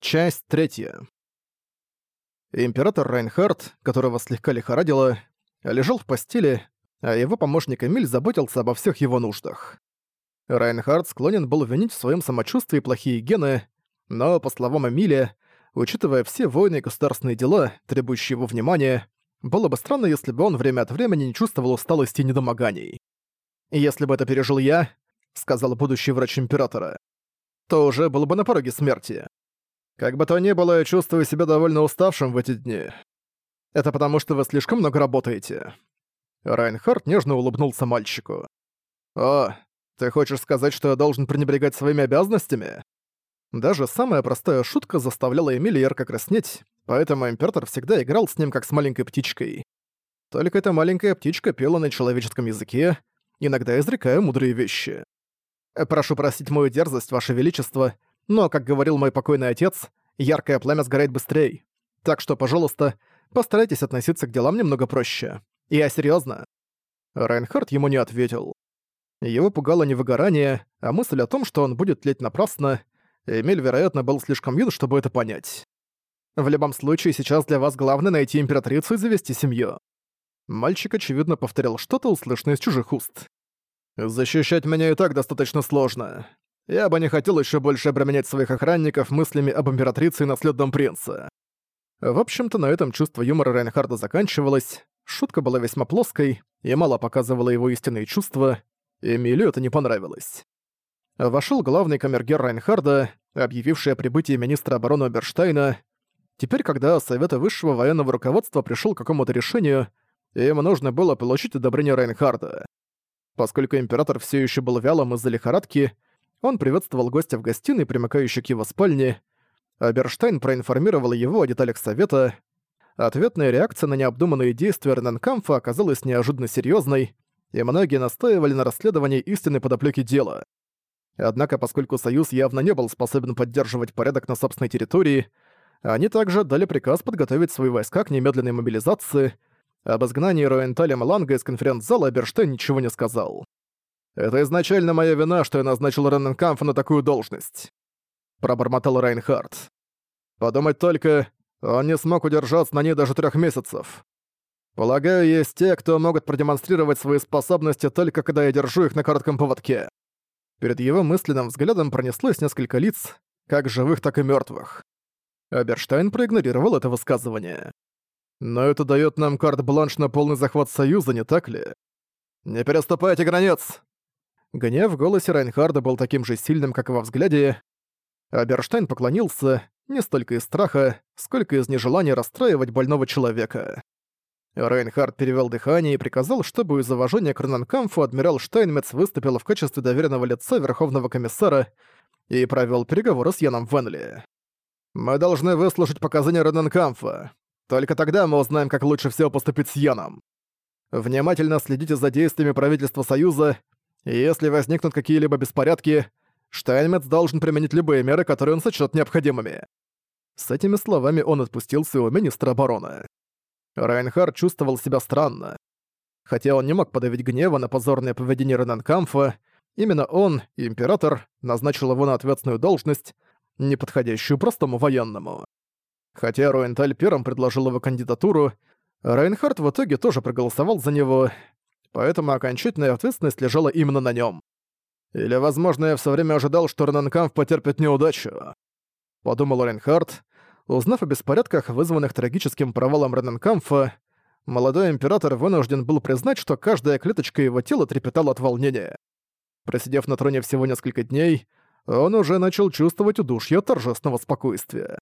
Часть третья. Император Райнхард, которого слегка лихорадило, лежал в постели, а его помощник Эмиль заботился обо всех его нуждах. Райнхард склонен был винить в своем самочувствии плохие гены, но, по словам Эмиля, учитывая все войны и государственные дела, требующие его внимания, было бы странно, если бы он время от времени не чувствовал усталости и недомоганий. «Если бы это пережил я», — сказал будущий врач Императора, то уже был бы на пороге смерти. Как бы то ни было, я чувствую себя довольно уставшим в эти дни. Это потому, что вы слишком много работаете». Райнхард нежно улыбнулся мальчику. «О, ты хочешь сказать, что я должен пренебрегать своими обязанностями?» Даже самая простая шутка заставляла Эмили ярко краснеть, поэтому Император всегда играл с ним как с маленькой птичкой. Только эта маленькая птичка пела на человеческом языке, иногда изрекая мудрые вещи. «Прошу простить мою дерзость, Ваше Величество, но, как говорил мой покойный отец, яркое пламя сгорает быстрее. Так что, пожалуйста, постарайтесь относиться к делам немного проще. Я серьезно. Райнхард ему не ответил. Его пугало не выгорание, а мысль о том, что он будет тлеть напрасно. Эмиль, вероятно, был слишком юн, чтобы это понять. В любом случае, сейчас для вас главное найти императрицу и завести семью. Мальчик, очевидно, повторял что-то, услышанное из чужих уст. «Защищать меня и так достаточно сложно. Я бы не хотел еще больше обременять своих охранников мыслями об императрице и наследном принце. В общем-то, на этом чувство юмора Райнхарда заканчивалось, шутка была весьма плоской и мало показывала его истинные чувства, Эмилю это не понравилось. Вошел главный камергер Райнхарда, объявивший о прибытии министра обороны Оберштайна. Теперь, когда Совета Высшего военного руководства пришел к какому-то решению, им нужно было получить одобрение Райнхарда. Поскольку император все еще был вялым из-за лихорадки, он приветствовал гостя в гостиной, примыкающей к его спальне. Аберштайн проинформировал его о деталях совета. Ответная реакция на необдуманные действия Рененкамфа оказалась неожиданно серьезной, и многие настаивали на расследовании истинной подоплеки дела. Однако, поскольку Союз явно не был способен поддерживать порядок на собственной территории, они также дали приказ подготовить свои войска к немедленной мобилизации. Об изгнании Роенталя Маланга из конференц-зала Аберштейн ничего не сказал. Это изначально моя вина, что я назначил Ренненкамфа на такую должность. Пробормотал Райнхард. Подумать только, он не смог удержаться на ней даже трех месяцев. Полагаю, есть те, кто могут продемонстрировать свои способности только когда я держу их на коротком поводке. Перед его мысленным взглядом пронеслось несколько лиц, как живых, так и мертвых. Аберштайн проигнорировал это высказывание. Но это дает нам карт-бланш на полный захват Союза, не так ли? «Не переступайте границ!» Гнев в голосе Райнхарда был таким же сильным, как и во взгляде. Аберштайн поклонился не столько из страха, сколько из нежелания расстраивать больного человека. Рейнхард перевел дыхание и приказал, чтобы из уважения к Ренанкамфу адмирал Штайнмец выступил в качестве доверенного лица Верховного комиссара и провел переговоры с Яном Венли. «Мы должны выслушать показания Ренанкамфа. Только тогда мы узнаем, как лучше всего поступить с Яном. Внимательно следите за действиями правительства Союза если возникнут какие-либо беспорядки, Штайнмец должен применить любые меры, которые он сочтёт необходимыми. С этими словами он отпустил своего министра обороны. Райнхард чувствовал себя странно. Хотя он не мог подавить гнева на позорное поведение Ренанкамфа, именно он, император, назначил его на ответственную должность, не подходящую простому военному. Хотя Руэнталь первым предложил его кандидатуру, Райнхард в итоге тоже проголосовал за него, поэтому окончательная ответственность лежала именно на нем. Или, возможно, я все время ожидал, что Ренанкамф потерпит неудачу. Подумал Рейнхард. Узнав о беспорядках, вызванных трагическим провалом Ренанкамфа, молодой император вынужден был признать, что каждая клеточка его тела трепетала от волнения. Просидев на троне всего несколько дней, он уже начал чувствовать удушье торжественного спокойствия.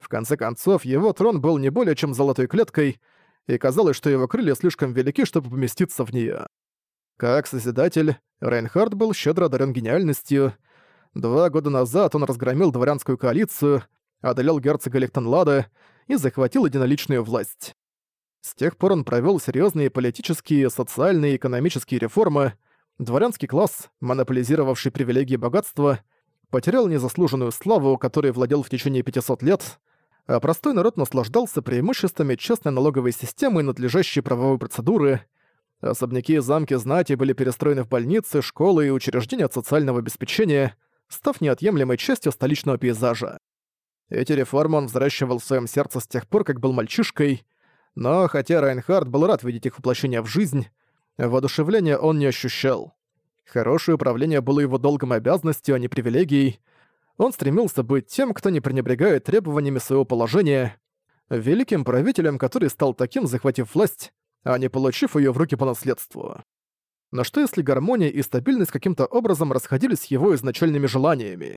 В конце концов, его трон был не более чем золотой клеткой, и казалось, что его крылья слишком велики, чтобы поместиться в нее. Как Созидатель, Рейнхард был щедро одарен гениальностью. Два года назад он разгромил дворянскую коалицию, одолел герцога Лихтенлада и захватил единоличную власть. С тех пор он провел серьезные политические, социальные и экономические реформы. Дворянский класс, монополизировавший привилегии богатства, потерял незаслуженную славу, которой владел в течение 500 лет, а простой народ наслаждался преимуществами честной налоговой системы и надлежащей правовой процедуры. Особняки и замки знати были перестроены в больницы, школы и учреждения социального обеспечения, став неотъемлемой частью столичного пейзажа. Эти реформы он взращивал в своем сердце с тех пор, как был мальчишкой, но хотя Райнхард был рад видеть их воплощение в жизнь, воодушевления он не ощущал. Хорошее управление было его долгом и обязанностью, а не привилегией. Он стремился быть тем, кто не пренебрегает требованиями своего положения, великим правителем, который стал таким, захватив власть, а не получив ее в руки по наследству. Но что если гармония и стабильность каким-то образом расходились с его изначальными желаниями?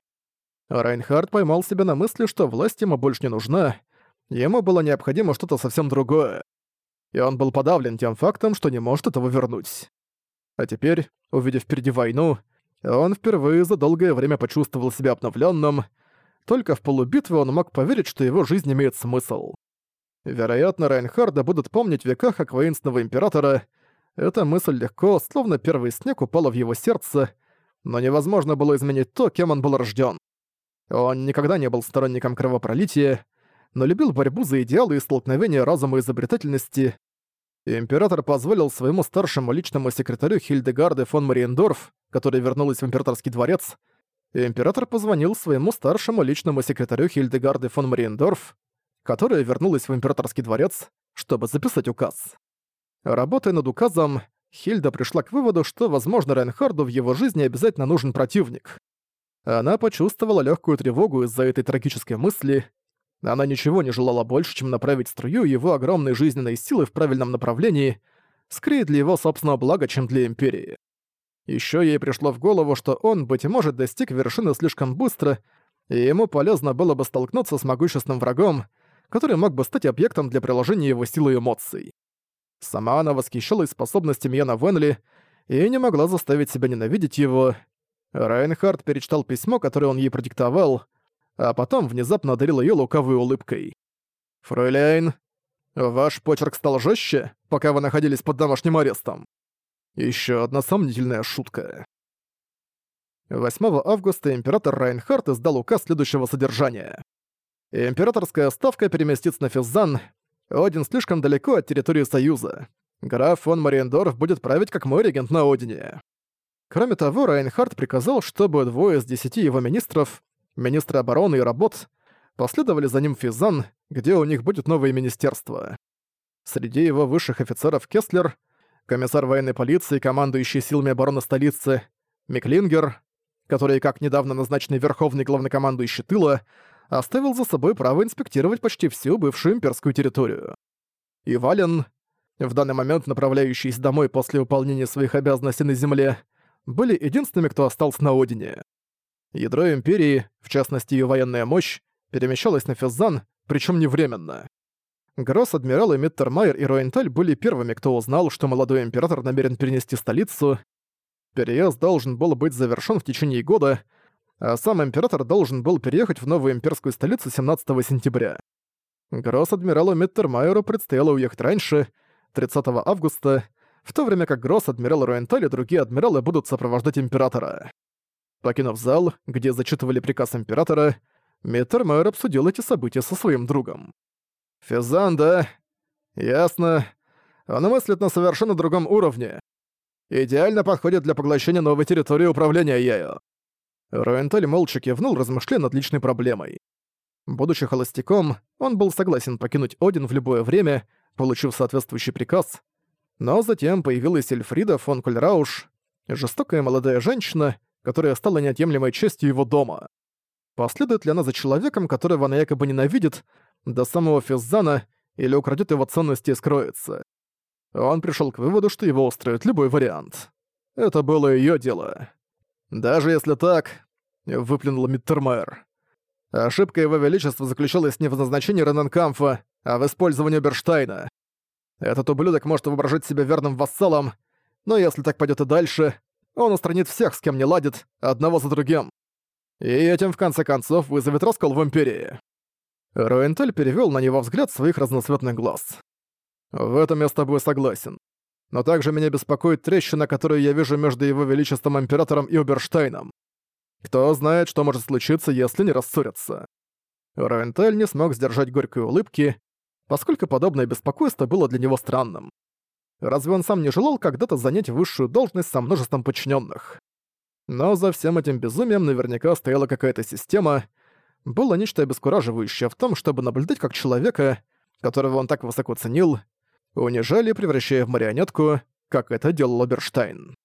Райнхард поймал себя на мысли, что власть ему больше не нужна, ему было необходимо что-то совсем другое. И он был подавлен тем фактом, что не может этого вернуть. А теперь, увидев впереди войну, он впервые за долгое время почувствовал себя обновленным. Только в полубитве он мог поверить, что его жизнь имеет смысл. Вероятно, Райнхарда будут помнить в веках воинственного императора. Эта мысль легко, словно первый снег, упала в его сердце, но невозможно было изменить то, кем он был рожден. Он никогда не был сторонником кровопролития, но любил борьбу за идеалы и столкновения разума и изобретательности. Император позволил своему старшему личному секретарю Хильдегарде фон Мариендорф, которая вернулась в императорский дворец, император позвонил своему старшему личному секретарю Хильдегарде фон Мариендорф, которая вернулась в императорский дворец, чтобы записать указ. Работая над указом, Хильда пришла к выводу, что, возможно, Рейнхарду в его жизни обязательно нужен противник. Она почувствовала легкую тревогу из-за этой трагической мысли. Она ничего не желала больше, чем направить струю его огромной жизненной силы в правильном направлении, скорее для его собственного блага, чем для Империи. Еще ей пришло в голову, что он, быть может, достиг вершины слишком быстро, и ему полезно было бы столкнуться с могущественным врагом, который мог бы стать объектом для приложения его силы и эмоций. Сама она восхищалась способностями Яна Венли и не могла заставить себя ненавидеть его, Райнхард перечитал письмо, которое он ей продиктовал, а потом внезапно одарил её лукавой улыбкой. «Фройляйн, ваш почерк стал жестче, пока вы находились под домашним арестом». Ещё одна сомнительная шутка. 8 августа император Райнхард издал указ следующего содержания. Императорская ставка переместится на Физзан, Один слишком далеко от территории Союза. Граф фон Мариендорф будет править как мой регент на Одине. Кроме того, Райнхард приказал, чтобы двое из десяти его министров, министры обороны и работ, последовали за ним в Физан, где у них будет новое министерство. Среди его высших офицеров Кеслер, комиссар военной полиции, командующий силами обороны столицы, Миклингер, который, как недавно назначенный верховный главнокомандующий тыла, оставил за собой право инспектировать почти всю бывшую имперскую территорию. И Вален, в данный момент направляющийся домой после выполнения своих обязанностей на земле, были единственными, кто остался на Одине. Ядро Империи, в частности ее военная мощь, перемещалось на Физзан, причем не временно. Гросс-адмиралы Миттермайер и Роенталь были первыми, кто узнал, что молодой император намерен перенести столицу. Переезд должен был быть завершён в течение года, а сам император должен был переехать в новую имперскую столицу 17 сентября. Гросс-адмиралу Миттермайеру предстояло уехать раньше, 30 августа, в то время как Гросс, адмирал Руэнталь и другие адмиралы будут сопровождать императора. Покинув зал, где зачитывали приказ императора, Миттермайер обсудил эти события со своим другом. «Физан, да? Ясно. Он мыслит на совершенно другом уровне. Идеально подходит для поглощения новой территории управления ею». Руэнталь молча кивнул, размышляя над личной проблемой. Будучи холостяком, он был согласен покинуть Один в любое время, получив соответствующий приказ, но затем появилась Эльфрида фон Кольрауш, жестокая молодая женщина, которая стала неотъемлемой частью его дома. Последует ли она за человеком, которого она якобы ненавидит, до самого Физзана, или украдет его ценности и скроется? Он пришел к выводу, что его устроит любой вариант. Это было ее дело. «Даже если так», — выплюнул Миттермайер, «ошибка его величества заключалась не в назначении Рененкамфа, а в использовании Берштайна. Этот ублюдок может воображать себя верным вассалом, но если так пойдет и дальше, он устранит всех, с кем не ладит, одного за другим. И этим, в конце концов, вызовет раскол в Империи. Руэнтель перевёл на него взгляд своих разноцветных глаз. В этом я с тобой согласен. Но также меня беспокоит трещина, которую я вижу между его величеством императором и Уберштейном. Кто знает, что может случиться, если не рассорятся. Руэнтель не смог сдержать горькой улыбки, поскольку подобное беспокойство было для него странным. Разве он сам не желал когда-то занять высшую должность со множеством подчиненных? Но за всем этим безумием наверняка стояла какая-то система. было нечто обескураживающее в том, чтобы наблюдать как человека, которого он так высоко ценил, унижали, превращая в марионетку, как это делал Оберштайн.